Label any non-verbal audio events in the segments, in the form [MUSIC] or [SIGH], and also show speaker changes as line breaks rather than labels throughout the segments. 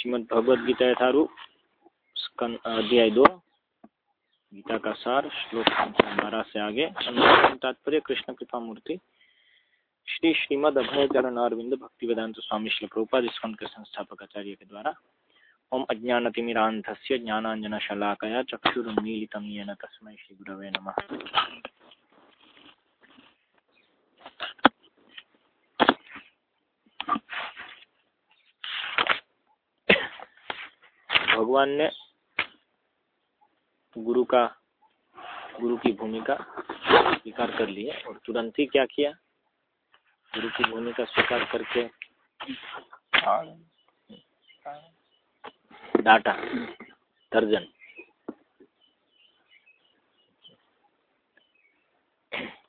श्रीमद भगवद गीता यथारूप अध्याय दो गीता का सार श्लोक बारह से आगे। तात्पर्य, कृष्ण कृपा मूर्ति श्री श्रीमद अभय चरण अरविंद भक्ति वेदांत स्वामी श्री प्रभुपाद इसकन के संस्थापक आचार्य के द्वारा। ओम अज्ञानतिमिरांधस्य ज्ञानांजन शलाकया चक्षुरुन्मीलितं येन तस्मै श्रीगुरवे नमः। भगवान ने गुरु का, गुरु की भूमिका स्वीकार कर ली है और तुरंत ही क्या किया? गुरु की भूमिका स्वीकार करके डाटा तर्जन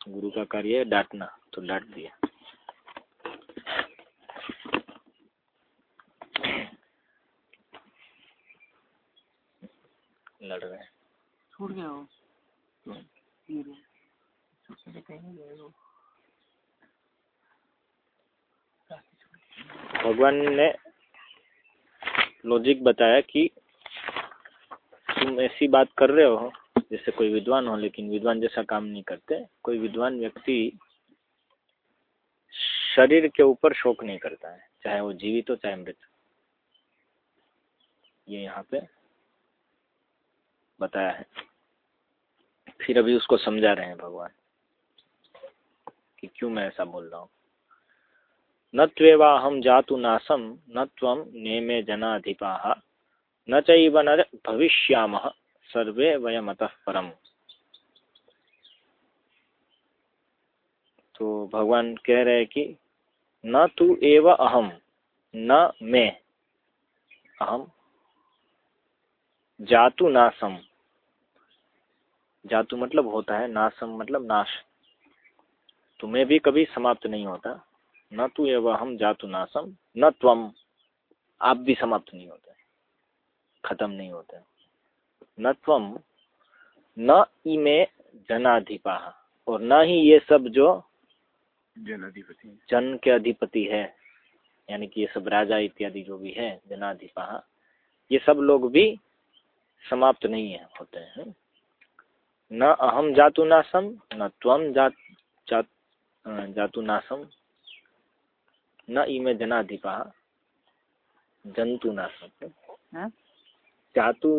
गुरु का कार्य है डांटना तो डांट दिया। लड़ रहे हैं।
छूट गया वो?
भगवान ने लॉजिक बताया कि तुम ऐसी बात कर रहे हो जैसे कोई विद्वान हो लेकिन विद्वान जैसा काम नहीं करते। कोई विद्वान व्यक्ति शरीर के ऊपर शोक नहीं करता है चाहे वो जीवित हो चाहे मृत। ये यहाँ पे बताया है। फिर अभी उसको समझा रहे हैं भगवान कि क्यों मैं ऐसा बोल रहा हूँ। न त्वेवा हम जातु नासम न त्वम नेमे जनाधिपा, न चैव न भविष्याम, सर्वे वयमतः परम। तो भगवान कह रहे हैं कि न तू एव अहम न मैं अहम जातु नासम जातु मतलब होता है नासम मतलब नाश। तुम्हें भी कभी समाप्त नहीं होता। न तू एवं हम जातु नासम न त्वम आप भी समाप्त नहीं होते। खत्म नहीं होते। न त्वम न इमे जनाधिपा और न ही ये सब जो
जन अधिपति
जन के अधिपति है यानी कि ये सब राजा इत्यादि जो भी है जनाधिपा ये सब लोग भी समाप्त नहीं है होते हैं। न अहम जातु नासम न त्वम जात जात जातु नासम न इमे जनाधिपा जंतु नासम
हाँ?
जातु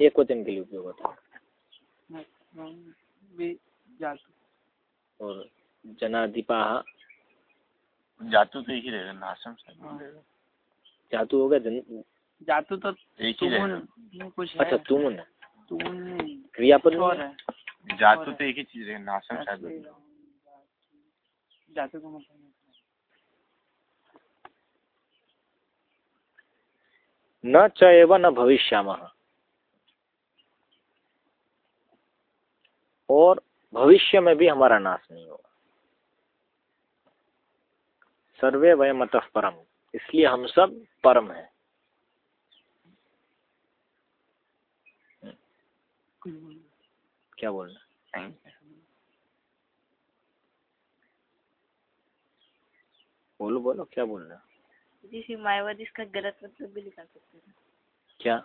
एक वचन के लिए उपयोग होता है
वे जातु।
और जनाधिपा?
जातु तो एक ही रहेगा नासम से
जातु हो। गया जन
जातु तो
एक ही रहेगा।
तुमुन कुछ
अच्छा तुम
तुमुन।
क्रियापद
और है?
जातु तो एक ही चीज़ है नासम शायद
जातु का मतलब
न च एव न भविष्याम। और भविष्य में भी हमारा नाश नहीं होगा। सर्वे वयम अतः परम। इसलिए हम सब परम हैं। क्या बोलना बोलो बोलो क्या बोलना
जिस मायावादी इसका गलत मतलब भी निकाल सकते हैं।
क्या?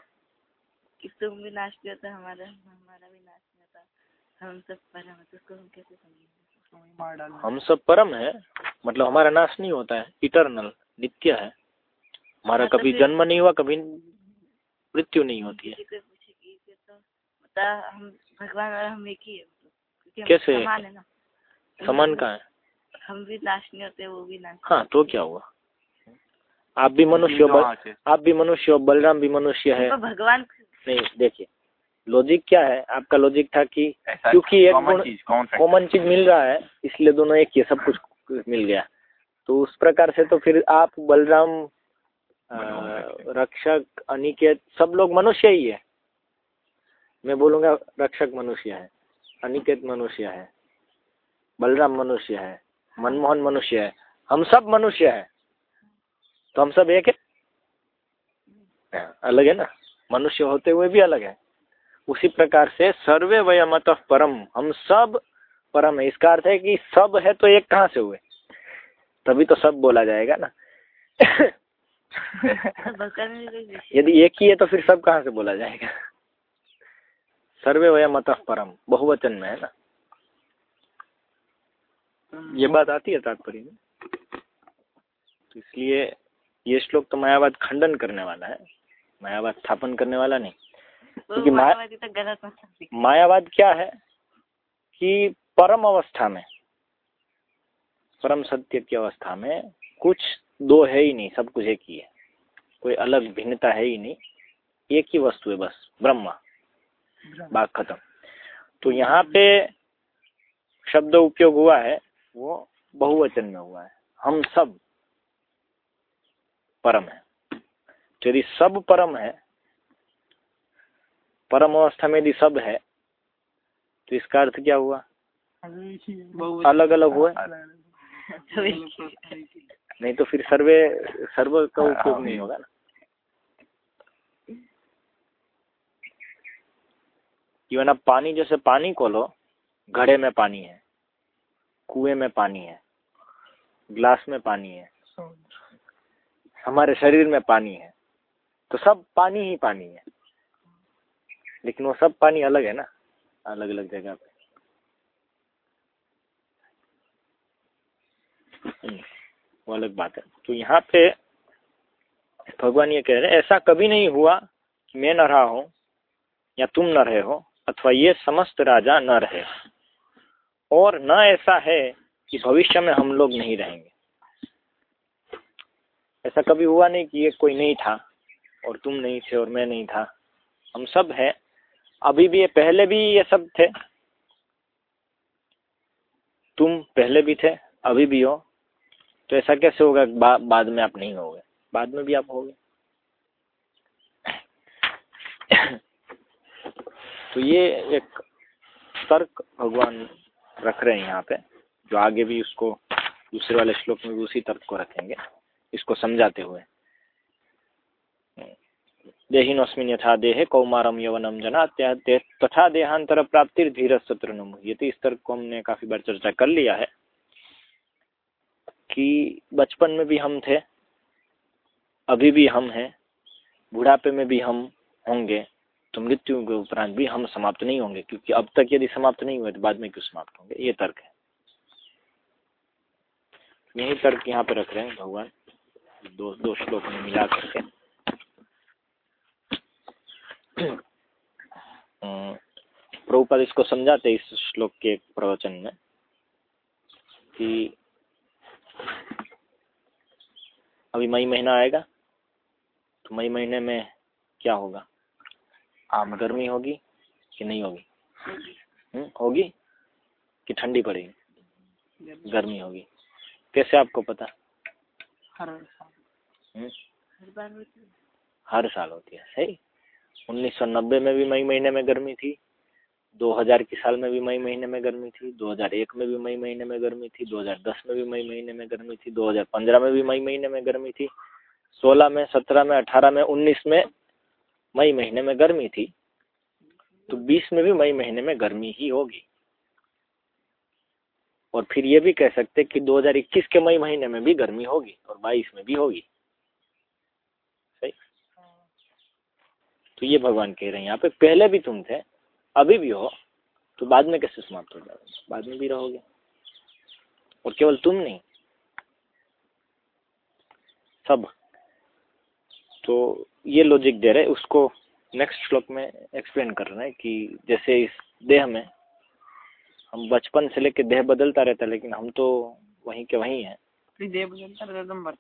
कि तुम भी नाच दिया तो हमारा हमारा भी नाच नहीं होता हम सब पर हम तो उसको हम कैसे समझेंगे?
हम सब परम है मतलब हमारा नाश नहीं होता है इटरनल नित्य है। हमारा
हाँ, तो
कभी जन्म नहीं हुआ कभी मृत्यु नहीं होती है।
बता हम भगवान और हम एक ही है
कैसे?
समान है ना।
समान का है?
हम भी नाश नहीं होते वो भी नाश
हाँ तो क्या हुआ? आप भी मनुष्य हो बल, आप भी मनुष्य हो बलराम भी मनुष्य है।
तो भगवान
नहीं देखिए लॉजिक क्या है? आपका लॉजिक था कि क्योंकि एक
कॉमन
गुण
चीज़ कॉमन
चीज़ मिल रहा है इसलिए दोनों एक ही है, सब कुछ मिल गया। तो उस प्रकार से तो फिर आप बलराम रक्षक अनिकेत सब लोग मनुष्य ही है। मैं बोलूँगा रक्षक मनुष्य है अनिकेत मनुष्य है बलराम मनुष्य है मनमोहन मनुष्य है हम सब मनुष्य है। तो हम सब एक है? हाँ, अलग है ना? मनुष्य होते हुए भी अलग है। उसी प्रकार से सर्वे वयमत परम हम सब परम है। इसका अर्थ है कि सब है तो एक कहाँ से हुए? तभी तो सब बोला जाएगा ना। [LAUGHS]
विशेष
यदि एक ही है तो फिर सब कहाँ से बोला जाएगा? सर्वे वयम अतः परम बहुवचन में है ना? ये बात आती है तात्पर्य में? तो इसलिए ये श्लोक तो मायावाद खंडन करने वाला है। मायावाद स्थापन करने वाला नहीं। क्योंकि माया-
तो गलत
मायावाद क्या है कि परम अवस्था में परम सत्य की अवस्था में कुछ दो है ही नहीं सब कुछ एक ही है। कोई अलग भिन्नता है ही नहीं। एक ही वस्तु है बस ब्रह्मा। बात खत्म। तो यहाँ पे शब्द उपयोग हुआ है वो बहुवचन में हुआ है। हम सब परम है। तो यदि सब परम है परम अवस्था में यदि सब है तो इसका अर्थ क्या हुआ? अलग अलग हुआ नहीं तो फिर सर्वे सर्व का उपयोग नहीं होगा ना। इवन आप पानी जैसे पानी को लो घड़े में पानी है कुएँ में पानी है ग्लास में पानी है हमारे शरीर में पानी है तो सब पानी ही पानी है। लेकिन वो सब पानी अलग है ना अलग अलग जगह पे। हम्म, वो अलग बात है। तो यहाँ पे भगवान ये कह रहे हैं ऐसा कभी नहीं हुआ कि मैं न रहा हूँ या तुम न रहे हो। अथवा ये समस्त राजा न रहे। और न ऐसा है कि भविष्य में हम लोग नहीं रहेंगे। ऐसा कभी हुआ नहीं कि ये कोई नहीं था और तुम नहीं थे और मैं नहीं था। हम सब हैं। अभी भी ये पहले भी ये सब थे। तुम पहले भी थे अभी भी हो। तो ऐसा कैसे होगा बा, बाद में आप नहीं होगे? बाद में भी आप होगे। तो ये एक तर्क भगवान रख रहे हैं यहाँ पे, जो आगे भी उसको, दूसरे वाले श्लोक में भी उसी तर्क को रखेंगे, इसको समझाते हुए। देहिनोस्मिन यथा देहे कौमारम यवनम जना ते- तथा देहांतर प्राप्ति धीर शत्रुनम ये तो इस तर्क को हमने काफ़ी बार चर्चा कर लिया है कि बचपन में भी हम थे, अभी भी हम हैं, बुढ़ापे में भी हम होंगे तो मृत्यु के उपरांत भी हम समाप्त नहीं होंगे क्योंकि अब तक यदि समाप्त नहीं हुए तो बाद में क्यों समाप्त होंगे? ये तर्क है। यही तर्क यहाँ पे रख रहे हैं भगवान। दो दो श्लोक में मिला करके। अं, प्रभुपाद इसको समझाते इस श्लोक के प्रवचन में कि अभी मई महीना आएगा तो मई महीने में क्या होगा?
आम
गर्मी होगी कि नहीं होगी? हम्म, होगी कि ठंडी पड़ेगी? गर्मी। होगी। कैसे आपको पता?
हर
हम्म,
हर होती है।
हर साल होती है सही। 1990 में भी मई महीने में गर्मी थी। 2000 की साल में भी मई महीने में गर्मी थी। 2001 में भी मई महीने में गर्मी थी। 2010 में भी मई महीने में गर्मी थी। 2015 में भी मई महीने में गर्मी थी। 16 में 17 में 18 में 19 में मई महीने में गर्मी थी तो 20 में भी मई महीने में गर्मी ही होगी। और फिर ये भी कह सकते कि 2021 के मई महीने में भी गर्मी होगी और 22 में भी होगी। सही? तो ये भगवान कह रहे हैं, यहाँ पे पहले भी तुम थे, अभी भी हो तो बाद में कैसे समाप्त हो जाओगे? बाद में भी रहोगे। और केवल तुम नहीं, सब तो ये लॉजिक दे रहे उसको नेक्स्ट श्लोक में एक्सप्लेन कर रहे हैं कि जैसे इस देह में हम बचपन से लेके देह बदलता रहता है लेकिन हम तो वहीं के वहीं हैं।
देह बदलता रहता तो मर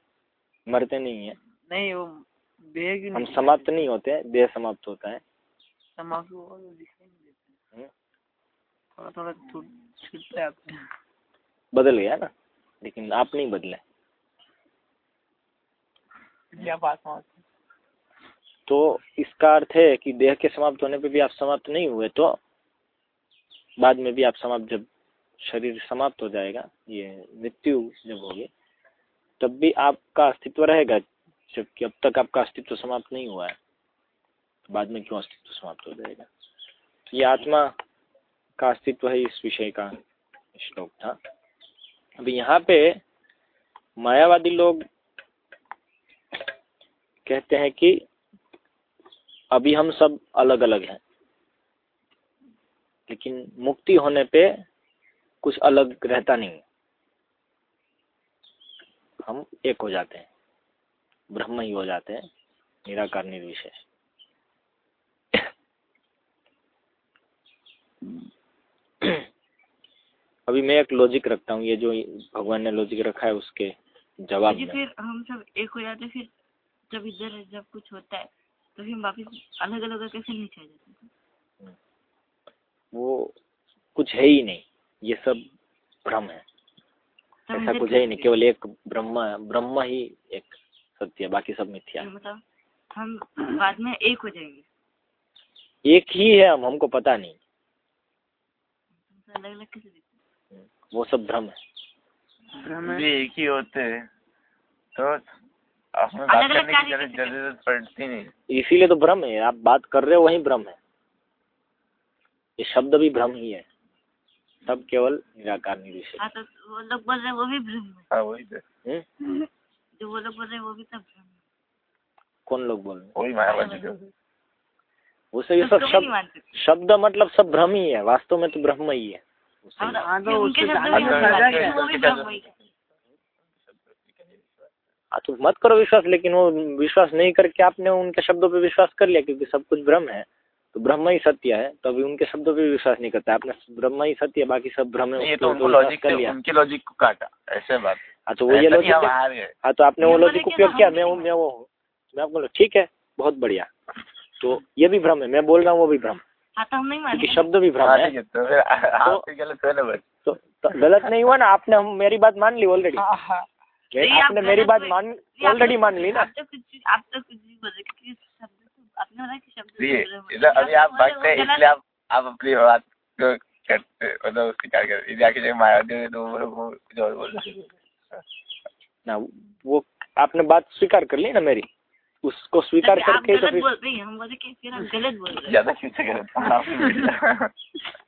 मरते नहीं है।
नहीं वो देह की
हम समाप्त नहीं होते देह समाप्त होता है।
समाप्त तो दिखाई नहीं देता।
हम्म,
थोड़ा थोड़ा
बदल गया ना लेकिन आप नहीं बदले।
हैं।
तो इसका अर्थ है कि देह के समाप्त होने पर भी आप समाप्त नहीं हुए तो बाद में भी आप समाप्त जब शरीर समाप्त हो जाएगा, ये मृत्यु जब होगी, तब भी आपका अस्तित्व रहेगा, जबकि अब तक आपका अस्तित्व समाप्त नहीं हुआ है। तो बाद में क्यों अस्तित्व समाप्त हो जाएगा? तो ये आत्मा का अस्तित्व है इस विषय का श्लोक था। अभी यहाँ पे मायावादी लोग कहते हैं कि अभी हम सब अलग अलग हैं। लेकिन मुक्ति होने पे कुछ अलग रहता नहीं। हम एक हो जाते हैं। ब्रह्म ही हो जाते हैं। निराकार निर्विशेष। अभी मैं एक लॉजिक रखता हूँ। ये जो भगवान ने लॉजिक रखा है उसके जवाब में।
फिर हम सब एक हो जाते फिर जब इधर जब कुछ होता है तो फिर हम वापिस अलग अलग कैसे नीचे आ जाते
वो कुछ है ही नहीं। ये सब भ्रम है। ऐसा कुछ है ही नहीं केवल एक ब्रह्म ब्रह्म ही एक सत्य है बाकी सब मिथ्या है।
मतलब हम बाद में एक हो जाएँगे।
एक ही है हम हमको पता नहीं।
अलग अलग कैसे
वो सब भ्रम है।
भ्रम
भी एक ही होते हैं। तो आपने बात करने की ज़रूरत पड़ती नहीं।
इसीलिए तो भ्रम है आप बात कर रहे हो वही भ्रम है। ये शब्द भी भ्रम ही है। सब केवल निराकार निर्विशेष
हाँ तो वो लोग बोल रहे वो भी भ्रम हाँ।
वही तो।
हम्म? [LAUGHS]
जो वो लोग बोल रहे वो भी सब भ्रम
कौन लोग बोल रहे हैं?
वही मायावादी जो।
वो सब ये
तो
सब शब्द शब्द मतलब सब भ्रम ही है वास्तव में तो ब्रह्म ही है। हाँ
तो
मत करो विश्वास लेकिन वो विश्वास नहीं करके आपने उनके शब्दों पे विश्वास कर लिया क्योंकि सब कुछ ब्रह्म है। तो ब्रह्म ही सत्य है तो अभी उनके शब्दों पे विश्वास नहीं करता। आपने ब्रह्म ही सत्य है बाकी सब भ्रम है
ये तो उनको लॉजिक
कर लिया।
उनके लॉजिक को काटा ऐसे बात
हाँ। तो वो ये लॉजिक हाँ। तो आपने वो लॉजिक उपयोग किया मैं वो मैं वो हूँ। मैं आपको बोला, ठीक है बहुत बढ़िया। तो ये भी भ्रम है मैं बोल रहा हूँ वो भी भ्रम
हाँ तो
क्योंकि शब्द भी भ्रम
हाँ,
है।
तो गलत
तो, तो गलत नहीं हुआ ना आपने हम मेरी बात मान ली ऑलरेडी
हाँ हाँ
आप
आपने मेरी बात मान ऑलरेडी मान ली ना।
आप तो कुछ भी आप तो कुछ भी बोल रहे शब्द आपने बोला कि शब्द
ये
भ्रम है।
इधर अभी आप भागते हैं इसलिए आप आप अपनी बात को करते मतलब उसकी क्या करते इधर आके जब मायावादी हुए तो वो वो कुछ और बोल रहे हैं।
ना वो आपने बात स्वीकार कर ली ना मेरी? उसको स्वीकार करके तो फिर
बोल रही हैं हम बोले कि फिर आप गलत बोल रहे हैं।
ज़्यादा क्यों से गलत। [LAUGHS]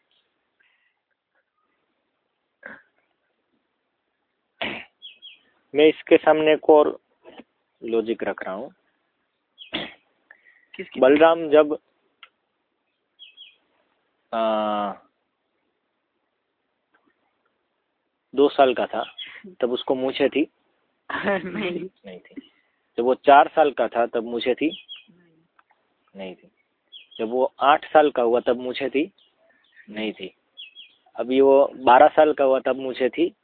मैं इसके सामने एक और लॉजिक रख रहा हूँ। बलराम जब आ, दो साल का था तब उसको मूछे थी। [LAUGHS]
नहीं।
नहीं थी। जब वो चार साल का था तब मूछे थी। नहीं थी। जब वो आठ साल का हुआ तब मूछे थी। नहीं थी। अभी वो बारह साल का हुआ तब मूछे थी।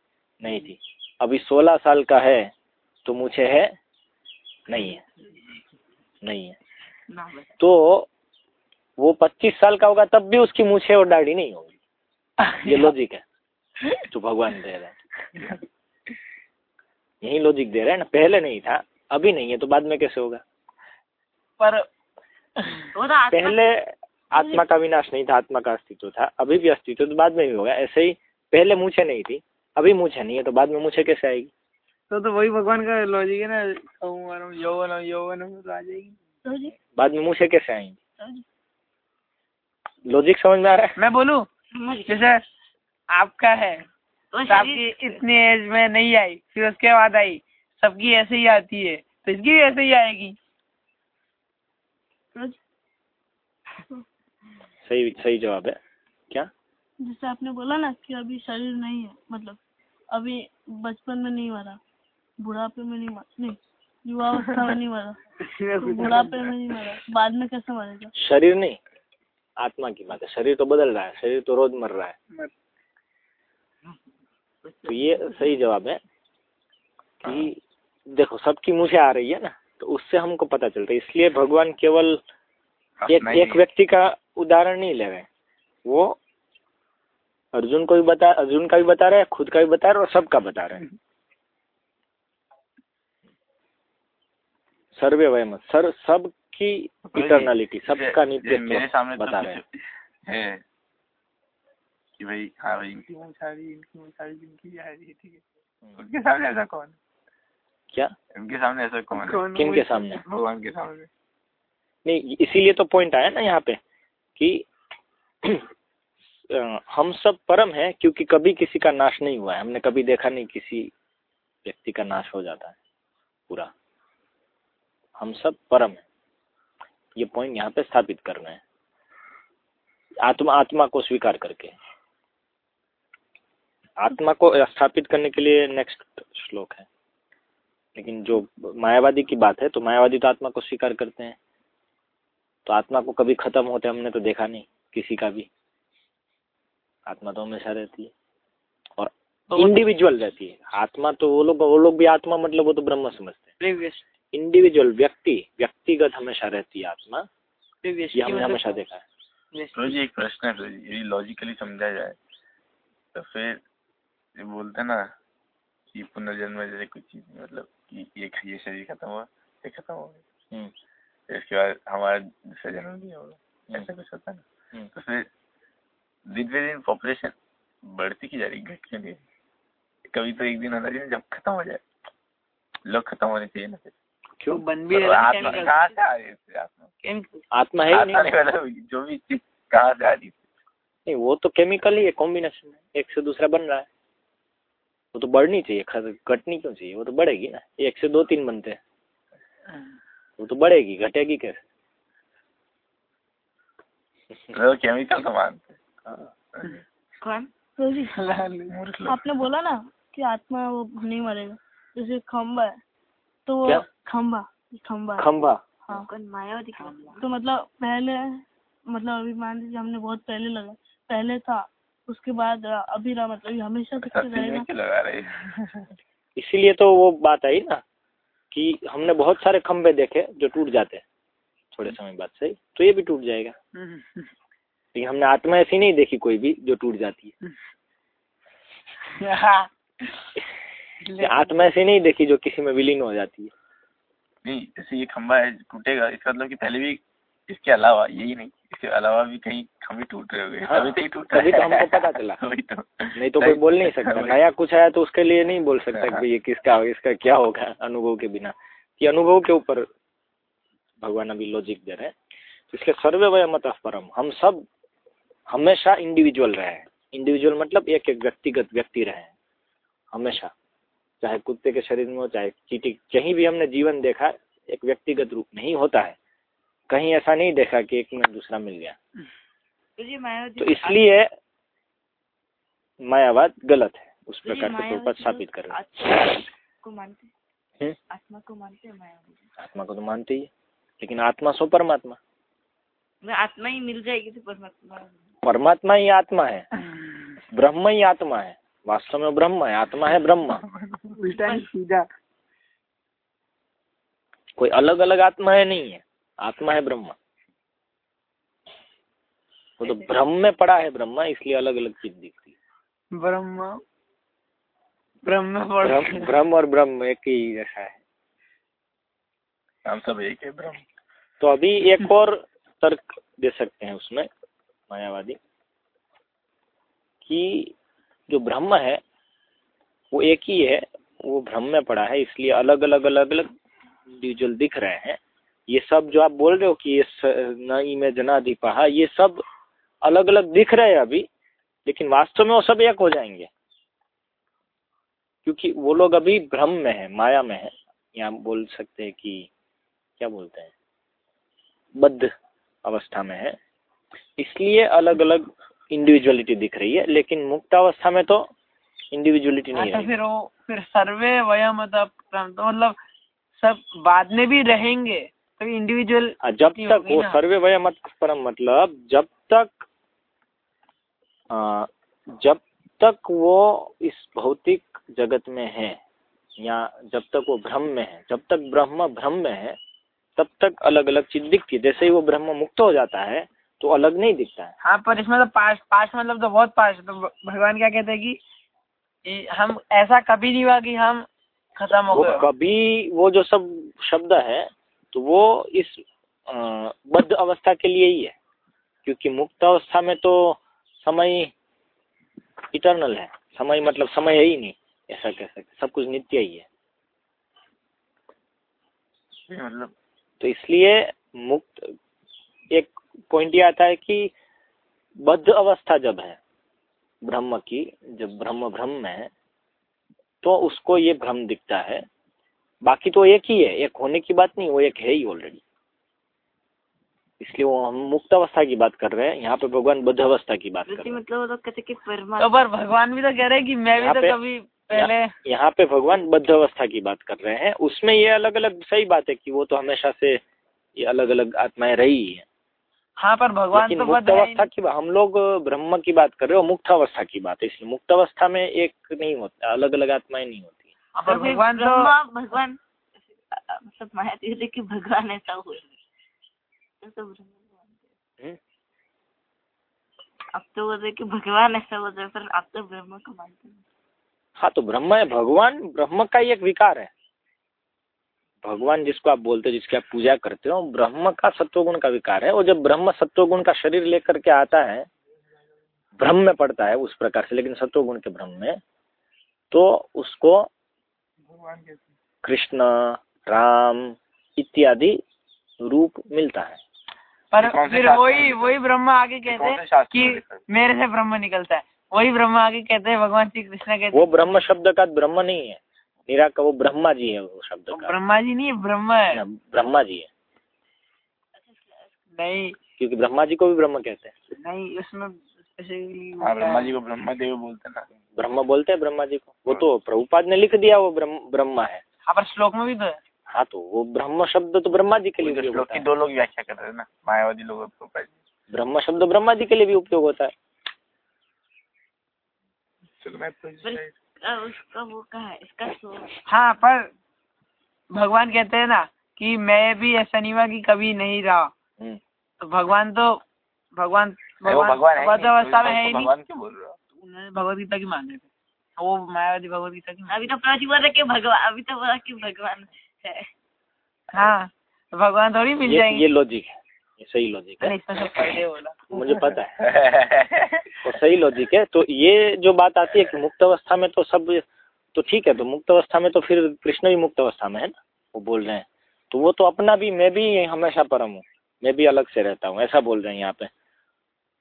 नहीं थी। अभी सोलह साल का है तो मुझे है नहीं है नहीं है। तो वो पच्चीस साल का होगा तब भी उसकी मूछे और दाढ़ी नहीं होगी। ये लॉजिक है। जो भगवान दे रहे हैं। यही लॉजिक दे रहे हैं ना पहले नहीं था अभी नहीं है तो बाद में कैसे होगा?
पर
वो तो आत्मा
पहले आत्मा का विनाश नहीं था आत्मा का अस्तित्व था अभी भी अस्तित्व तो बाद में भी होगा ऐसे ही पहले मूछे नहीं थी अभी मूछे नहीं है तो बाद में मूछे कैसे आएगी?
तो तो वही भगवान का लॉजिक है ना कहूँ यौवन यौवन तो आ जाएगी।
तो
बाद में मूछे कैसे आएँगी?
तो
लॉजिक समझ में आ रहा है?
मैं बोलूँ? जैसे आपका है तो आपकी इतनी एज में नहीं आई फिर उसके बाद आई सबकी ऐसे ही आती है तो इसकी भी ऐसे ही आएगी।
सही सही जवाब है। क्या?
जैसे आपने बोला ना कि अभी शरीर नहीं है मतलब अभी बचपन में नहीं मरा बुढ़ापे में नहीं मरा नहीं युवावस्था में नहीं मरा [LAUGHS] बुढ़ापे में नहीं मरा बाद में कैसे मरेगा?
शरीर नहीं आत्मा की बात है शरीर तो बदल रहा है शरीर तो रोज मर रहा है। तो ये सही जवाब है कि देखो सबकी मुझे आ रही है ना तो उससे हमको पता चलता है इसलिए भगवान केवल एक एक व्यक्ति का उदाहरण नहीं ले रहे वो अर्जुन को भी बता अर्जुन का भी बता रहे हैं खुद का भी बता रहे हैं और सबका बता रहे हैं। सर्वे वयम सर सबकी इटर्नलिटी सबका
ये- ये मेरे
नित्य
सामने तो
बता रहे हैं।
है कि भाई हाँ भाई।
इनकी मुंशारी इनकी मुंशारी जिनकी आ रही है ठीक है? उनके सामने ऐसा कौन
क्या?
इनके सामने ऐसा कौन है?
कौन
किन के सामने?
भगवान के सामने?
नहीं इसीलिए तो पॉइंट आया ना यहाँ पे कि हम सब परम है, क्योंकि कभी किसी का नाश नहीं हुआ है। हमने कभी देखा नहीं किसी व्यक्ति का नाश हो जाता है, पूरा। हम सब परम है। ये पॉइंट यहाँ पे स्थापित करना है। आत्मा आत्मा को स्वीकार करके। आत्मा को स्थापित करने के लिए नेक्स्ट श्लोक है। लेकिन जो मायावादी की बात है तो मायावादी तो आत्मा को स्वीकार करते हैं। तो आत्मा को कभी खत्म होते हमने तो देखा नहीं किसी का भी। आत्मा तो हमेशा रहती है। और इंडिविजुअल रहती है। आत्मा तो वो लोग वो लोग भी आत्मा मतलब वो तो ब्रह्म समझते हैं। इंडिविजुअल व्यक्ति व्यक्तिगत हमेशा रहती है आत्मा। ये हमने हमेशा देखा है।
तो जी एक प्रश्न है तो जी, यदि लॉजिकली समझा जाए तो फिर ये बोलते हैं ना कि पुनर्जन्म जैसे कुछ चीज़ मतलब कि ये ये शरीर खत्म हुआ ये खत्म हो गया।
हम्म,
इसके बाद हमारा दूसरा जन्म भी होगा
हम्म।
ऐसा कुछ होता है ना?
हम्म।
तो फिर दिन पे दिन पॉपुलेशन बढ़ती की जा रही घट क्यों नहीं कभी तो एक दिन होना चाहिए जब खत्म हो जाए लोग खत्म होने चाहिए ना फिर।
क्यों?
बन भी रहे
आत्मा कहाँ से आ रही है आत्मा?
आत्मा है ही
आत्मा
नहीं।
नहीं मतलब जो भी चीज़ कहाँ से आ रही है
नहीं वो तो केमिकल ही है कॉम्बिनेशन है। एक से दूसरा बन रहा है। वो तो बढ़नी चाहिए घटनी क्यों चाहिए? वो तो बढ़ेगी ना। एक से दो तीन बनते हैं। वो तो बढ़ेगी घटेगी कैसे?
केमिकल तो मानते
कौन [LAUGHS]
आपने बोला ना कि आत्मा वो नहीं मरेगा। जैसे खम्बा है तो वो
क्या?
खम्बा खम्बा है।
मायावती
तो मतलब पहले मतलब अभी मान लीजिए हमने बहुत पहले लगा पहले था उसके बाद अभी रहा मतलब हमेशा तक रहेगा।
में लगा रही। [LAUGHS]
इसीलिए तो वो बात आई ना कि हमने बहुत सारे खंबे देखे जो टूट जाते हैं थोड़े समय बाद सही तो ये भी टूट जाएगा। लेकिन हमने आत्मा ऐसी नहीं देखी कोई भी जो टूट जाती है। आत्मा ऐसी नहीं देखी जो किसी में विलीन हो जाती है।
नहीं जैसे ये खंबा है टूटेगा इसका मतलब कि पहले भी इसके अलावा यही नहीं इसके अलावा भी कहीं खंबे टूट रहे होंगे।
हाँ,
तभी तो ही टूट
तभी तो हमको पता चला।
वही तो
नहीं तो कोई बोल नहीं [LAUGHS] सकता। नया कुछ आया तो उसके लिए नहीं बोल सकता कि ये किसका इसका क्या होगा अनुभव के बिना। कि अनुभव के ऊपर भगवान अभी लॉजिक दे रहे हैं। इसलिए सर्वे वयमत परम। हम सब हमेशा इंडिविजुअल रहे। इंडिविजुअल मतलब एक एक व्यक्तिगत व्यक्ति रहे। हमेशा। चाहे कुत्ते के शरीर में हो चाहे चीटी कहीं भी हमने जीवन देखा एक व्यक्तिगत रूप नहीं होता है। कहीं ऐसा नहीं देखा कि एक में दूसरा मिल गया।
तो
तो इसलिए मायावाद गलत है। उस
तो
प्रकार के तौर पर स्थापित कर रहे हैं।
आत्मा को मानते हैं?
हम्म?
आत्मा को
तो मानते ही लेकिन आत्मा सो परमात्मा।
आत्मा ही मिल जाएगी तो परमात्मा।
परमात्मा ही आत्मा है। [LAUGHS] ब्रह्म ही आत्मा है। वास्तव में ब्रह्म है आत्मा है ब्रह्म। [LAUGHS]
उल्टा नहीं सीधा।
कोई अलग अलग आत्मा है नहीं है आत्मा है ब्रह्म। वो तो ब्रह्म में पड़ा है ब्रह्म इसलिए अलग अलग चीज़ दिखती है।
ब्रह्म ब्रह्म
ब्रह्म ब्रह्म और ब्रह्म एक ही जैसा है।
हम सब एक है ब्रह्म।
तो अभी एक और तर्क दे सकते हैं उसमें। मायावादी, कि जो ब्रह्म है, वो एक ही है, वो भ्रम में पड़ा है, इसलिए अलग अलग अलग अलग इंडिविजुअल दिख रहे हैं। ये सब जो आप बोल रहे हो कि ये स- न इमेज जनाधिपा ये सब अलग अलग दिख रहे हैं अभी, लेकिन वास्तव में वो सब एक हो जाएँगे। क्योंकि वो लोग अभी भ्रम में है, माया में है। या बोल सकते हैं कि, क्या बोलते हैं? बद्ध अवस्था में है। इसलिए अलग अलग इंडिविजुअलिटी दिख रही है लेकिन मुक्तावस्था में तो इंडिविजुअलिटी नहीं
तो
रहेगी
फिर वो फिर सर्वे वयम मतलब तो मतलब सब बाद में भी रहेंगे तो इंडिविजुअल
हाँ, जब तक वो सर्वे वय मत परम मतलब जब तक आ, जब तक वो इस भौतिक जगत में है या जब तक वो भ्रम में है जब तक ब्रह्म भ्रम में है तब तक अलग अलग चीज़ दिखती है। जैसे ही वो ब्रह्म मुक्त हो जाता है तो अलग नहीं दिखता है।
हाँ पर इसमें तो पास पास मतलब तो बहुत पास है। तो भगवान क्या कहते हैं कि ये हम ऐसा कभी नहीं हुआ कि हम खत्म हो गए
कभी वो जो सब शब्द है तो वो इस बद्ध अवस्था के लिए ही है। क्योंकि मुक्त अवस्था में तो समय इटर्नल है। समय मतलब समय है ही नहीं ऐसा कह सकते सब कुछ नित्य ही है।
मतलब
तो इसलिए मुक्त एक पॉइंट ये आता है कि बद्ध अवस्था जब है ब्रह्म की जब ब्रह्म भ्रम में है तो उसको ये भ्रम दिखता है। बाकी तो एक ही है एक होने की बात नहीं वो एक है ही ऑलरेडी इसलिए वो हम मुक्त अवस्था की बात कर रहे हैं यहाँ पे भगवान बद्ध अवस्था की बात कर रहे हैं।
मतलब वो तो कहते कि
तो पर भगवान भी तो कह रहे हैं कि मैं भी तो कभी पहले
यहाँ पे भगवान बद्ध अवस्था की बात कर रहे हैं। उसमें ये अलग अलग सही बात है कि वो तो हमेशा से ये अलग अलग आत्माएँ रही ही। है
हाँ पर भगवान तो
मुक्त
है ही
अवस्था की बात हम लोग ब्रह्म की बात कर रहे हो मुक्त अवस्था की बात। है इसलिए मुक्त अवस्था में एक नहीं होता अलग अलग आत्माएँ नहीं होती।
हाँ, पर
तो
भगवान तो
भगवान मतलब माया कि भगवान ऐसा हुए। तो तो हैं।
हम्म?
अब तो कि भगवान ऐसा है पर आप तो ब्रह्म को मानते हैं।
हाँ तो ब्रह्म है भगवान ब्रह्म का ही एक विकार है। भगवान जिसको आप बोलते हो जिसकी आप पूजा करते हो ब्रह्म का सत्वगुण का विकार है। और जब ब्रह्म सत्वगुण का शरीर लेकर के आता है ब्रह्म में पड़ता है उस प्रकार से लेकिन सत्वगुण के ब्रह्म में तो उसको कृष्ण राम इत्यादि रूप मिलता है।
पर फिर वही वही ब्रह्मा आगे कहते हैं कि? मेरे से ब्रह्म निकलता है। वही ब्रह्मा आगे कहते हैं भगवान श्री कृष्ण कहते
वो ब्रह्म शब्द का ब्रह्म नहीं है। निरा का वो ब्रह्मा जी है वो शब्द का।
ब्रह्मा जी नहीं ब्रह्म है।
ब्रह्मा जी है।
नहीं।
क्योंकि ब्रह्मा जी को भी ब्रह्म कहते हैं।
नहीं उसमें
हाँ
होता
ब्रह्मा जी को ब्रह्मा देव बोलते हैं ना।
ब्रह्म बोलते हैं ब्रह्मा जी को। वो तो प्रभुपाद ने लिख दिया वो ब्रह्मा है।
हाँ पर श्लोक में भी तो है।
हाँ तो वो ब्रह्म शब्द तो ब्रह्मा जी के लिए उपयोग
श्लोक
होता
की
है।
दो लोग व्याख्या कर रहे हैं ना मायावादी लोग
ब्रह्म शब्द ब्रह्मा जी के लिए भी उपयोग होता है।
चलो मैं
पर इसका उसका वो कहा है इसका सो
हाँ पर भगवान कहते हैं ना कि मैं भी ऐसा नहीं हुआ कि कभी नहीं रहा।
हम्म।
तो भगवान तो भगवान
भगवान
अवस्था में
तो
है ही नहीं।
भगवान क्यों बोल रहे हो?
उन्होंने भगवत गीता की मान रहे थे वो मायावादी भगवत गीता की
अभी तो प्रति बोल रहे कि भगवान अभी तो बोला कि भगवान है।
हाँ तो भगवान थोड़ी मिल जाएँगे
ये लॉजिक है। ये सही लॉजिक है।
इसमें बोला
मुझे पता है। [LAUGHS] तो सही लॉजिक है। तो ये जो बात आती है कि मुक्त अवस्था में तो सब तो ठीक है तो मुक्त अवस्था में तो फिर कृष्ण भी मुक्त अवस्था में है ना? वो बोल रहे हैं। तो वो तो अपना भी मैं भी हमेशा परम हूँ। मैं भी अलग से रहता हूँ ऐसा बोल रहे हैं यहाँ पे।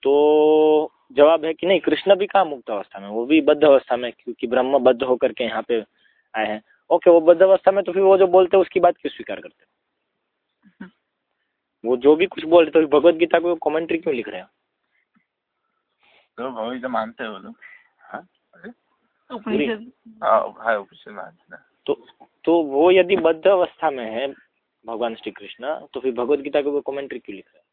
तो जवाब है कि नहीं कृष्ण भी कहाँ मुक्त अवस्था में? वो भी बद्ध अवस्था में क्योंकि ब्रह्म बद्ध होकर के यहाँ पे आए हैं। ओके वो बद्ध अवस्था में तो फिर वो जो बोलते हैं उसकी बात क्यों स्वीकार करते हैं? वो जो भी कुछ बोल रहे तो भगवत गीता को कमेंट्री क्यों लिख रहे हैं?
तो भगवत मानते हो लोग।
हाँ?
हाँ हाँ मानते ना
तो तो वो यदि बद्ध अवस्था में है भगवान श्री कृष्ण तो फिर भगवत गीता को कमेंट्री क्यों लिख रहे हैं?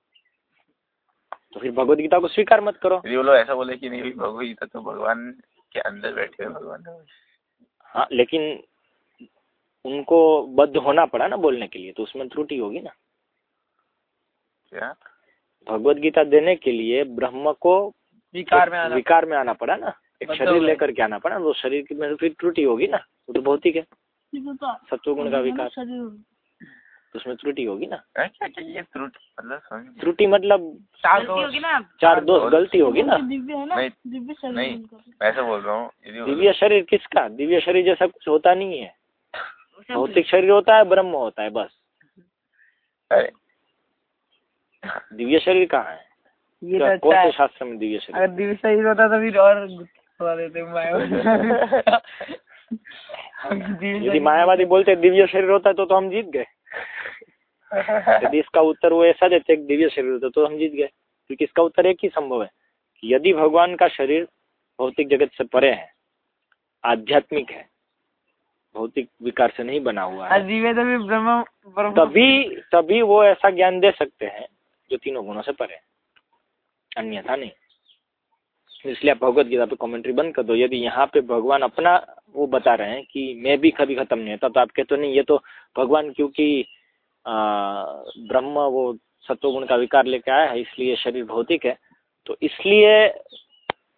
तो फिर भगवत गीता को स्वीकार मत करो।
वो लोग ऐसा बोले कि नहीं भगवत गीता तो भगवान के अंदर बैठे हैं भगवान हाँ
लेकिन उनको बद्ध होना पड़ा ना बोलने के लिए तो उसमें त्रुटि होगी ना।
क्या
भगवत गीता देने के लिए ब्रह्म को
विकार में आना
विकार में आना पड़ा ना। एक शरीर लेकर के आना पड़ा वो शरीर की में फिर त्रुटि होगी ना वो तो भौतिक है।
तो तो
सत्वगुण का विकार। तो उसमें त्रुटि होगी ना।
क्या क्या ये त्रुटि? मतलब
त्रुटि मतलब
चार
गलती होगी ना।
चार दोष गलती होगी ना।
दिव्य है ना।
नहीं,
दिव्य शरीर
नहीं
उनका।
मैं ऐसा बोल रहा हूँ
दिव्य शरीर किसका? दिव्य शरीर जैसा कुछ होता नहीं है। भौतिक शरीर होता है ब्रह्म होता है बस।
अरे
दिव्य शरीर कहाँ है?
ये
क्या- कौन से शास्त्र में दिव्य शरीर?
अगर दिव्य शरीर होता तो फिर और गुस्सा देते मायावादी।
यदि मायावादी बोलते दिव्य शरीर होता तो तो हम जीत गए। यदि इसका उत्तर वो ऐसा देते दिव्य शरीर होता तो हम जीत गए। क्योंकि इसका उत्तर एक ही संभव है कि यदि भगवान का शरीर भौतिक जगत से परे है आध्यात्मिक है भौतिक विकार से नहीं बना हुआ है तभी तभी वो ऐसा ज्ञान दे सकते हैं जो तीनों गुणों से परे। अन्यथा नहीं। इसलिए आप भगवत गीता पे कमेंट्री बंद कर दो। यदि यहाँ पे भगवान अपना वो बता रहे हैं कि मैं भी कभी खत्म नहीं होता तो आप कहते हो, नहीं, ये तो भगवान क्योंकि ब्रह्म वो सत्वगुण का विकार लेके आया है, इसलिए शरीर भौतिक है। तो इसलिए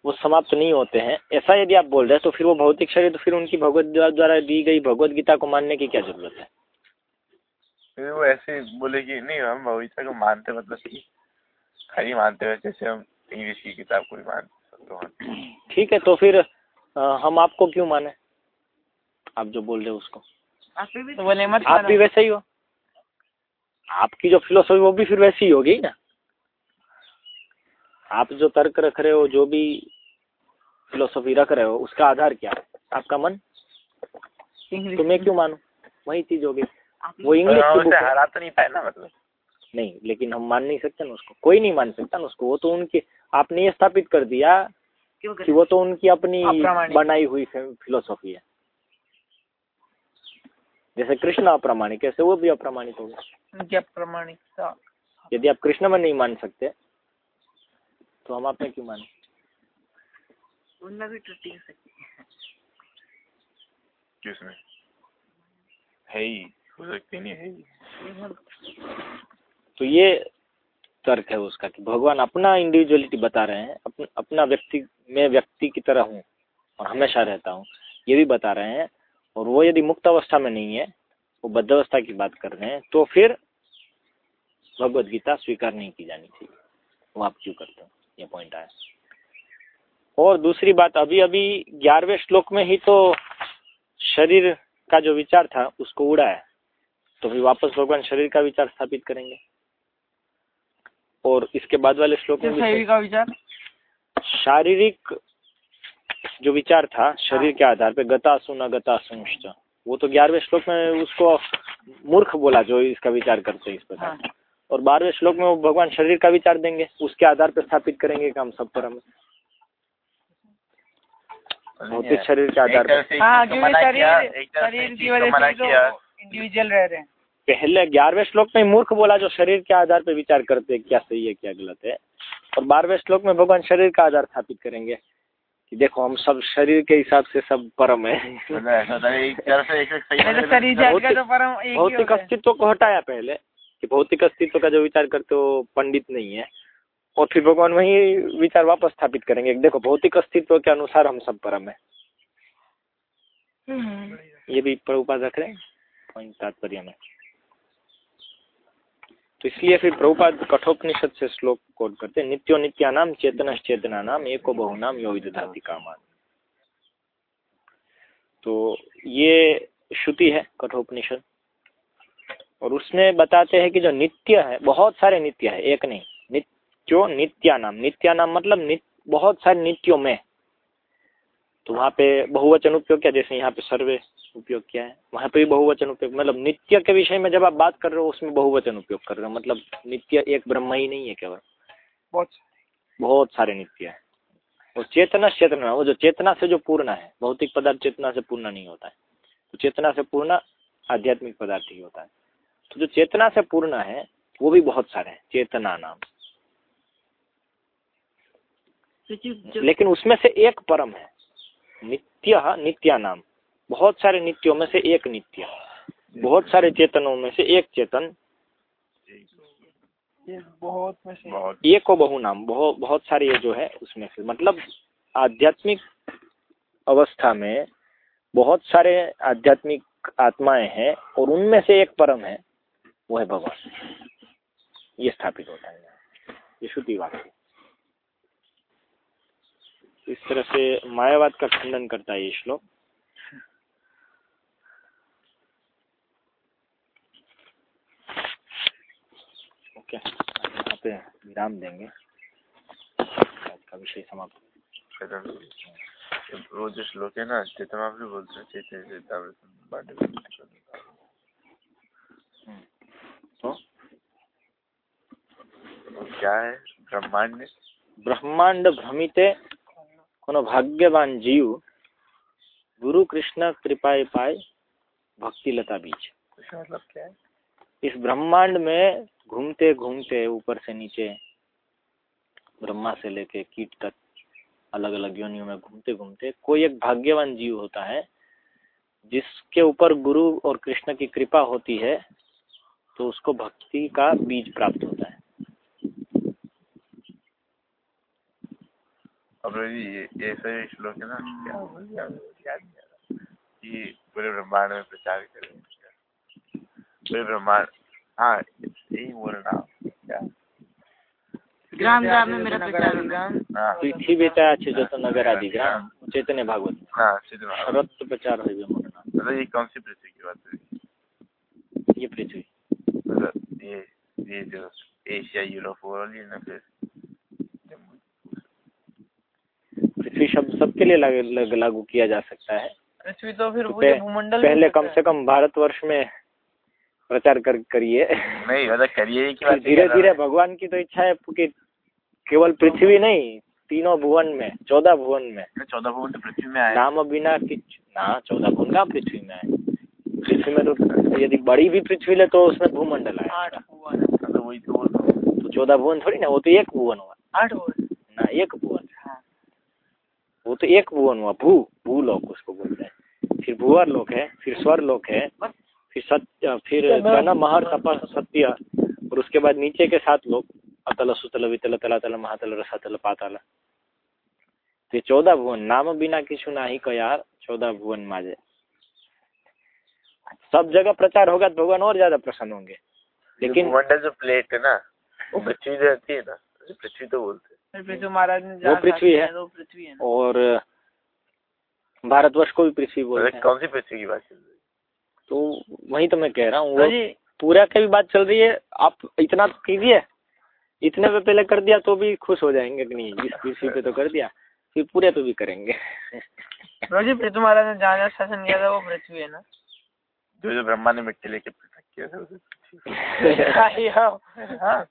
वो समाप्त नहीं होते हैं। ऐसा यदि आप बोल रहे हैं तो फिर वो भौतिक शरीर तो फिर उनकी भगवत द्वारा दी गई भगवत गीता को मानने की क्या ज़रूरत है?
फिर वो ऐसे बोले कि नहीं हम गीता को मानते मतलब कि खाली मानते हैं जैसे हम इंग्लिश की किताब को भी मानते तो
ठीक है तो फिर आ, हम आपको क्यों माने? आप जो बोल रहे हो उसको।
आप भी
तो बोले मत
आप भी वैसे ही हो। आपकी जो फिलोसफी वो भी फिर वैसी ही होगी ना? आप जो तर्क रख रहे हो जो भी फिलोसफी रख रहे हो उसका आधार क्या? है आपका मन? तो मैं क्यों मानूं? वही चीज़ होगी। वो इंग्लिश की बुक है।
हरा तो नहीं पाए ना मतलब?
नहीं लेकिन हम मान नहीं सकते ना उसको। कोई नहीं मान सकता ना उसको। वो तो उनके आपने ये स्थापित कर दिया कि वो तो उनकी अपनी बनाई हुई फिलोसॉफी है। जैसे कृष्ण अप्रामाणिक ऐसे वो भी अप्रामाणिक हो
उनकी अप्रमाणिकता।
यदि आप कृष्ण में नहीं मान सकते तो हम आप में क्यों माने?
उनमें भी त्रुटि हो सकती है।
किसमें? है ही। हो सकती नहीं है ही
ये। बहुत
तो ये तर्क है उसका कि भगवान अपना इंडिविजुअलिटी बता रहे हैं अपन, अपना व्यक्ति मैं व्यक्ति की तरह हूँ और हमेशा रहता हूँ ये भी बता रहे हैं। और वो यदि मुक्त अवस्था में नहीं है वो बद्ध अवस्था की बात कर रहे हैं तो फिर भगवत गीता स्वीकार नहीं की जानी चाहिए। वो आप क्यों करते हो? ये पॉइंट आया। और दूसरी बात अभी अभी ग्यारहवें श्लोक में ही तो शरीर का जो विचार था उसको उड़ा है। तो फिर वापस भगवान शरीर का विचार स्थापित करेंगे। और इसके बाद वाले श्लोक में भी
शरीर का विचार?
शारीरिक जो विचार था शरीर के आधार पे गतासु न गतासुंश्च। वो तो ग्यारहवें श्लोक में उसको मूर्ख बोला जो इसका विचार करते हैं इस प्रकार।
हाँ।
और बारहवें श्लोक में वो भगवान शरीर का विचार देंगे उसके आधार पर स्थापित करेंगे कि हम सब परम। हैं। भौतिक शरीर के आधार पर
हाँ
से
तो इंडिविजुअल रह रहे हैं।
पहले ग्यारहवें श्लोक में मूर्ख बोला जो शरीर के आधार पर विचार करते हैं क्या सही है क्या गलत है। और बारहवें श्लोक में भगवान शरीर का आधार स्थापित करेंगे कि देखो हम सब शरीर के हिसाब से सब परम है।
मतलब
तो शरीर जात का तो परम एक ही
भौतिक अस्तित्व को हटाया पहले कि भौतिक अस्तित्व का जो विचार करते हो पंडित नहीं है। और फिर भगवान वही विचार वापस स्थापित करेंगे देखो भौतिक अस्तित्व के अनुसार हम सब परम है। ये भी प्रभुपाद रख रहे हैं? पॉइंट तात्पर्य में तो इसलिए फिर प्रभुपाद कठोपनिषद से श्लोक कोट करते हैं नित्यो चेतन चेतना नाम एको बहुनाम यो विदधाति कामान. तो ये श्रुति है कठोपनिषद। और उसमें बताते हैं कि जो नित्य है बहुत सारे नित्य है एक नहीं नित्यो नित्यानाम नित्यानाम मतलब नित, बहुत सारे नित्यों में। तो वहाँ पे बहुवचन उपयोग किया जैसे यहाँ पे सर्वे उपयोग किया है। वहाँ पे भी बहुवचन उपयोग मतलब नित्य के विषय में जब आप बात कर रहे हो उसमें बहुवचन उपयोग कर रहे हो। मतलब नित्य एक ब्रह्म ही नहीं है केवल।
बहुत
बहुत सारे नित्य है। और चेतना चेतना वो जो चेतना से जो पूर्ण है भौतिक पदार्थ चेतना से पूर्ण नहीं होता है। तो चेतना से पूर्ण आध्यात्मिक पदार्थ ही होता है। तो जो चेतना से पूर्ण है वो भी बहुत सारे हैं। चेतना नाम।
तो
लेकिन उसमें से एक परम है। नित्य नित्या नाम। बहुत सारे नित्यों में से एक नित्य बहुत सारे चेतनों में से एक चेतन।
बहुत में से
एक को बहु नाम बहुत बहुत सारे ये जो है उसमें से मतलब आध्यात्मिक अवस्था में बहुत सारे आध्यात्मिक आत्माएँ हैं और उनमें से एक परम है वो है भगवान। ये स्थापित होता है। ये श्रुति वाक्य इस तरह से मायावाद का खंडन करता है ये श्लोक। ओके यहाँ पे विराम देंगे। आज का विषय समाप्त।
खत्म वो जो श्लोक है ना चेतना आप भी बोलते हैं चेतन
तो?
क्या है? ब्रह्मांड
ब्रह्मांड भ्रमिते कोनो भाग्यवान जीव गुरु कृष्ण कृपाए पाए भक्ति लता बीज।
मतलब क्या है?
इस ब्रह्मांड में घूमते घूमते ऊपर से नीचे ब्रह्मा से लेके कीट तक अलग अलग योनियों में घूमते घूमते कोई एक भाग्यवान जीव होता है जिसके ऊपर गुरु और कृष्ण की कृपा होती है तो उसको भक्ति का बीज प्राप्त होता है।
अब ये ये श्लोक है ना? क्या बोल क्या बोल, याद नहीं आ रहा कि पूरे ब्रह्मांड में प्रचार करें पूरे ब्रह्मांड हाँ यही बोल रहा हूँ। क्या?
ग्राम ग्राम में मेरा प्रचार होगा
हाँ।
पृथ्वी अच्छे तो नगर आदि ग्राम चैतन्य भागवत।
हाँ।
सर्वत्र प्रचार हो गया मोर नाम।
मतलब ये कौन सी पृथ्वी की बात है
ये पृथ्वी।
मतलब ये ये जो एशिया यूरोप वाली ना फिर
पृथ्वी शब्द सबके लिए लागू लग- लागू किया जा सकता है।
पृथ्वी तो फिर
तो
भूमंडल
पहले कम से कम भारतवर्ष में प्रचार कर करिए।
नहीं मतलब करिए ही की
धीरे धीरे भगवान की तो इच्छा है कि केवल पृथ्वी नहीं तीनों भुवन में चौदह भुवन में।
चौदह भवन तो पृथ्वी में आया
नाम बिना कि ना चौदह भुवन का पृथ्वी में है पृथ्वी में तो यदि बड़ी भी पृथ्वी ले तो उसमें भूमंडल
है
है
आठ भुवन।
तो वही तो हूँ।
तो चौदह भुवन थोड़ी ना वो तो एक भुवन हुआ।
आठ भुवन।
ना एक भुवन।
हाँ।
वो तो एक भुवन हुआ भू भू भूलोक उसको बोलते हैं। फिर भूवर लोक है फिर स्वर लोक है फिर सत्य फिर गण महर तप सत्य और उसके बाद नीचे के सात लोग अतल सुतल वितल तलातल महातल रसातल पाताल। तो ये चौदह भुवन नाम बिना किछु नाही कयार चौदह भुवन माजे। सब जगह प्रचार होगा तो भगवान और ज़्यादा प्रसन्न होंगे।
लेकिन जो प्लेट है ना वो पृथ्वी रहती है ना पृथ्वी तो बोलते हैं।
ने
वो पृथ्वी है।
है
और भारतवर्ष को भी पृथ्वी बोलते हैं।
कौन सी पृथ्वी की बात चल रही है?
तो वही तो मैं कह रहा हूँ पूरा की भी बात चल रही है आप इतना तो कीजिए। इतने पे पहले कर दिया तो भी खुश हो जाएँगे कि नहीं इस [LAUGHS] पृथ्वी पे तो कर दिया फिर पूरे पे भी करेंगे।
तो जी पृथ्वी महाराज ने जहाँ जहाँ शासन किया था वो पृथ्वी है ना?
जो जो ब्रह्मा ने मिट्टी लेके पृथक किया था उसे
हाँ, हाँ।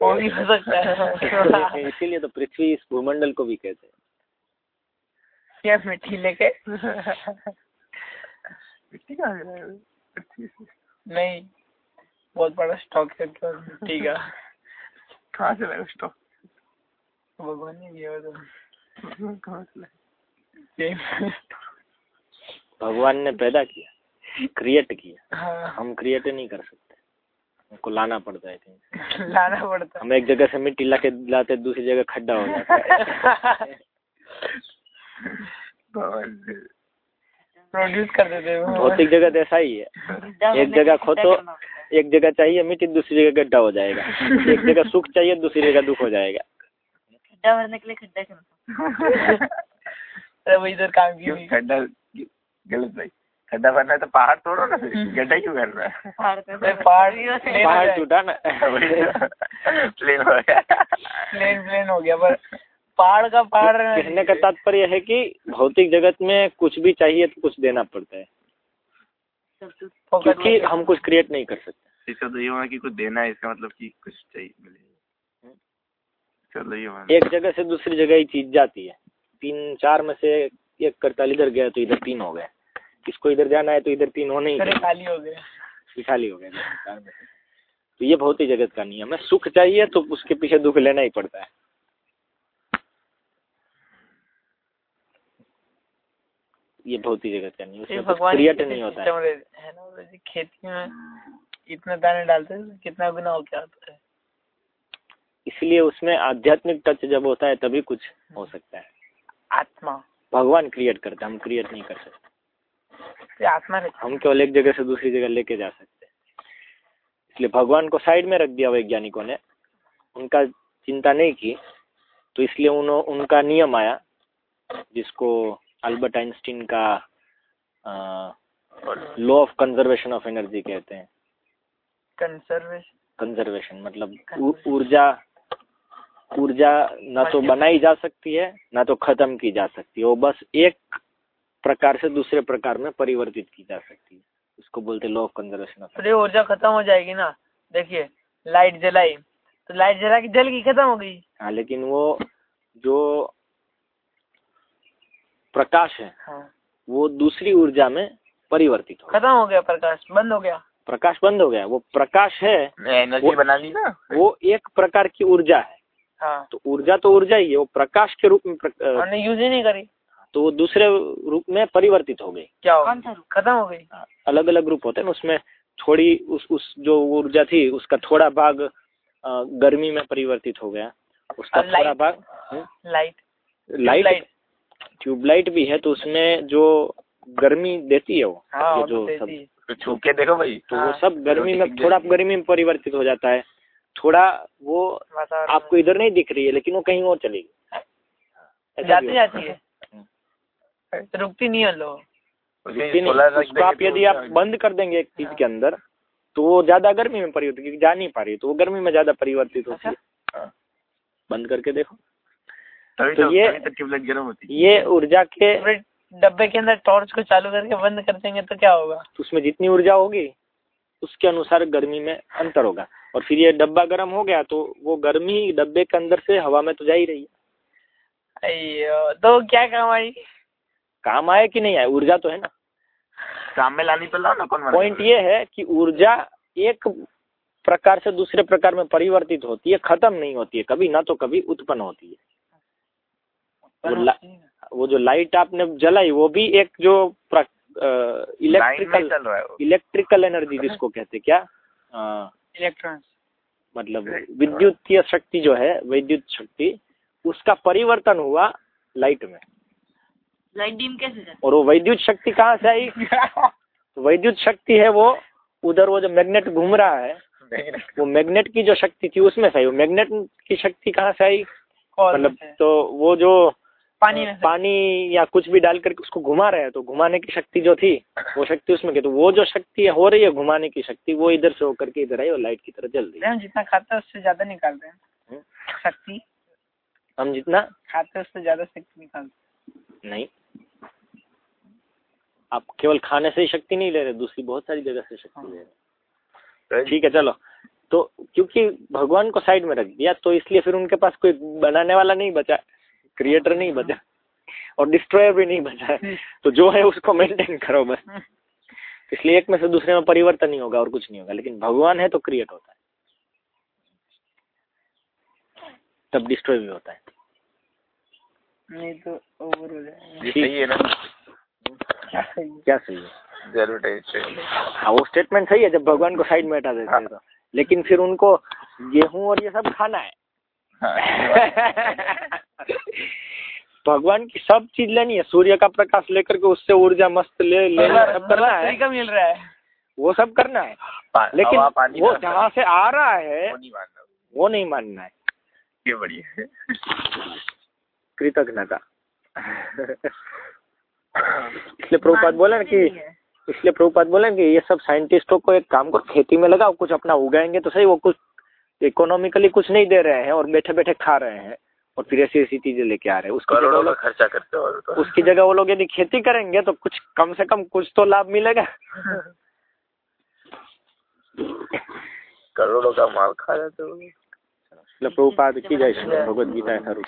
वो भी हो सकता है। [LAUGHS]
इसीलिए तो पृथ्वी इस भूमंडल को भी कहते हैं।
क्या मिट्टी लेके?
मिट्टी [LAUGHS] कहाँ से लाए हो?
नहीं बहुत बड़ा स्टॉक है क्या मिट्टी का
कहाँ से लाए स्टॉक
भगवान ने दिया तो
कहाँ से लाए?
भगवान ने पैदा किया क्रिएट किया।
हाँ।
हम क्रिएट नहीं कर सकते। हमको लाना पड़ता है कहीं
लाना पड़ता
हम एक जगह से मिट्टी ला के लाते दूसरी जगह खड्डा हो जाता है। [LAUGHS]
प्रोड्यूस कर देते हैं
भौतिक जगत ऐसा ही है। एक जगह खो तो एक जगह चाहिए मिट्टी दूसरी जगह गड्ढा हो जाएगा। एक जगह सुख चाहिए दूसरी जगह दुख हो जाएगा।
खड्डा भरने के लिए खड्डा करना [LAUGHS]
अरे वो इधर काम की
खड्डा गलत भाई। खड्डा भरना है तो पहाड़ तोड़ो ना गड्ढा क्यों कर रहा है?
पहाड़ पे
पहाड़ [LAUGHS] हो।
टूटा ना। [LAUGHS]
प्लेन हो गया।
प्लेन प्लेन हो गया पर पहाड़ का पहाड़
कहने का तात्पर्य है कि भौतिक जगत में कुछ भी चाहिए तो कुछ देना पड़ता है। क्योंकि हम कुछ क्रिएट नहीं कर सकते।
इसका तो ये होना कि कुछ देना है इसका मतलब कि कुछ चाहिए होना
एक जगह से दूसरी जगह ही चीज़ जाती है। तीन चार में से एक करताल इधर गया तो इधर तीन हो गए किसको इधर जाना है तो इधर तीन होने ही
खाली हो गया।
फिर खाली हो तो ये भौतिक जगत का नियम है। सुख चाहिए तो उसके पीछे दुख लेना ही पड़ता है। ये भौतिक जगत का
ये
उसमें क्रिएट नहीं होता है।
है ना जैसे खेती में इतना दाने डालते हैं कितना गुना हो क्या आता है?
इसलिए उसमें आध्यात्मिक टच जब होता है तभी कुछ हो सकता है।
आत्मा।
भगवान क्रिएट करता है हम क्रिएट नहीं कर सकते।
ये आत्मा रहती
हम केवल एक जगह से दूसरी जगह लेके जा सकते हैं। इसलिए भगवान को साइड में रख दिया वैज्ञानिकों ने। उनका चिंता नहीं की तो इसलिए उन, उनका नियम आया जिसको अल्बर्ट आइंस्टीन का law of conservation of energy कहते हैं।
कंसर्वेशन
कंजर्वेशन मतलब ऊर्जा ऊर्जा ना तो बनाई जा सकती है ना तो खत्म की जा सकती है। वो बस एक प्रकार से दूसरे प्रकार में परिवर्तित की जा सकती है। उसको बोलते लॉ ऑफ़ कंजर्वेशन ऑफ़
ये ऊर्जा खत्म हो जाएगी ना। देखिए लाइट जलाई। तो लाइट जला के जल गई खत्म हो गई?
हाँ लेकिन वो जो प्रकाश है
हाँ।
वो दूसरी ऊर्जा में परिवर्तित हो
खत्म हो गया प्रकाश बंद हो गया।
प्रकाश बंद हो गया वो प्रकाश है
एनर्जी
वो-
बना ली ना।
वो एक प्रकार की ऊर्जा है।
हाँ।
तो ऊर्जा तो ऊर्जा ही है वो प्रकाश के रूप में प्र-
हमने यूज़ ही नहीं करी।
तो वो दूसरे रूप में परिवर्तित हो गई।
क्या हो
कौन सा रूप?
खत्म हो गई।
अलग अलग रूप होते हैं ना उसमें थोड़ी उस उस जो ऊर्जा थी उसका थोड़ा भाग गर्मी में परिवर्तित हो गया। उसका थोड़ा भाग हम्म,
लाइट
लाइट
लाइट
ट्यूबलाइट भी है तो उसमें जो गर्मी देती है वो
हाँ
ये
तो
जो सब।
देती
तो छू के देखो भाई
तो वो
हाँ,
सब गर्मी में थोड़ा गर्मी में परिवर्तित हो जाता है। थोड़ा वो आपको इधर नहीं दिख रही है लेकिन वो कहीं और चलेगी ऐसा भी
जाती जाती है। तो रुकती नहीं है लोग
नहीं। उसको आप यदि आप बंद कर देंगे एक चीज़ के अंदर तो वो ज़्यादा गर्मी में परिवर्तित क्योंकि जा नहीं पा रही तो वो गर्मी में ज़्यादा परिवर्तित होती है
हाँ।
बंद करके देखो। तो
तो
ये-
तभी तो ट्यूबलाइट गर्म होती है
ये ऊर्जा के
डब्बे के अंदर टॉर्च को चालू करके बंद कर देंगे तो क्या होगा?
तो उसमें जितनी ऊर्जा होगी उसके अनुसार गर्मी में अंतर होगा। और फिर ये डब्बा गर्म हो गया तो वो गर्मी डब्बे के अंदर से हवा में तो जा ही रही है।
अयो तो क्या काम आई?
काम आए कि नहीं आए ऊर्जा तो है ना।
काम में लानी तो लाओ ना कौन
पॉइंट ये है कि ऊर्जा एक प्रकार से दूसरे प्रकार में परिवर्तित होती है खत्म नहीं होती है। कभी ना तो कभी उत्पन्न होती है। वो, ला, वो जो लाइट आपने जलाई वो भी एक जो इलेक्ट्रिकल
चल रहा है
इलेक्ट्रिकल एनर्जी जिसको कहते क्या?
इलेक्ट्रॉन्स
मतलब विद्युतीय शक्ति जो है विद्युत शक्ति उसका परिवर्तन हुआ लाइट में।
लाइट डिम कैसे
और वो विद्युत शक्ति कहाँ से आई? [LAUGHS] तो विद्युत शक्ति है वो उधर वो जो मैग्नेट घूम रहा है वो मैग्नेट की जो शक्ति थी उसमें से आई। वो मैग्नेट की शक्ति कहाँ से आई? मतलब तो वो जो
पानी में
पानी या कुछ भी डाल करके उसको घुमा रहे हैं तो घुमाने की शक्ति जो थी वो शक्ति उसमें की तो वो जो शक्ति हो रही है घुमाने की शक्ति वो इधर से होकर के इधर आई और लाइट की तरह जल रही है।
हम जितना खाते हैं उससे ज़्यादा निकालते हैं।
हम्म।
शक्ति?
हम जितना?
खाते हैं उससे ज़्यादा शक्ति निकालते
नहीं। आप केवल खाने से ही शक्ति नहीं ले रहे दूसरी बहुत सारी जगह से शक्ति ले रहे
तो
ठीक है चलो। तो क्योंकि भगवान को साइड में रख दिया तो इसलिए फिर उनके पास कोई बनाने वाला नहीं बचा। क्रिएटर नहीं बचा और डिस्ट्रॉयर भी नहीं बचा है तो जो है उसको मेंटेन करो बस। इसलिए एक में से दूसरे में परिवर्तन नहीं होगा और कुछ नहीं होगा लेकिन भगवान है तो क्रिएट होता है। तब डिस्ट्रॉय भी होता है।
नहीं तो हो
सही है ना?
क्या सही है?
है
है।
हाँ वो स्टेटमेंट सही है जब भगवान को साइड में हटा देते हैं तो। लेकिन फिर उनको गेहूँ और ये सब खाना है।
हाँ, [LAUGHS]
भगवान की सब चीज़ लेनी है। सूर्य का प्रकाश लेकर के उससे ऊर्जा मस्त ले ले सब करना है।
तरीका मिल रहा है।
वो सब करना है। लेकिन वो जहाँ से आ रहा है
वो नहीं मानना।
वो नहीं मानना है।
ये बढ़िया
कृतज्ञता। इसलिए [LAUGHS] प्रभुपाद बोले ना कि इसलिए प्रभुपाद बोले ना कि ये सब साइंटिस्टों को एक काम करो खेती में लगाओ कुछ अपना उगाएँगे तो सही वो कुछ इकोनॉमिकली कुछ नहीं दे रहे हैं और बैठे बैठे खा रहे हैं। और फिर ऐसी ऐसी चीज़ें लेके आ रहे हैं। उसकी जगह
करोड़ों का खर्चा करते हो तो
उसकी जगह वो लोग यदि खेती करेंगे तो कुछ कम से कम कुछ तो लाभ मिलेगा।
करोड़ों का माल खा जाते हो
प्रभुपाद की जय श्री भगवत गीता रूप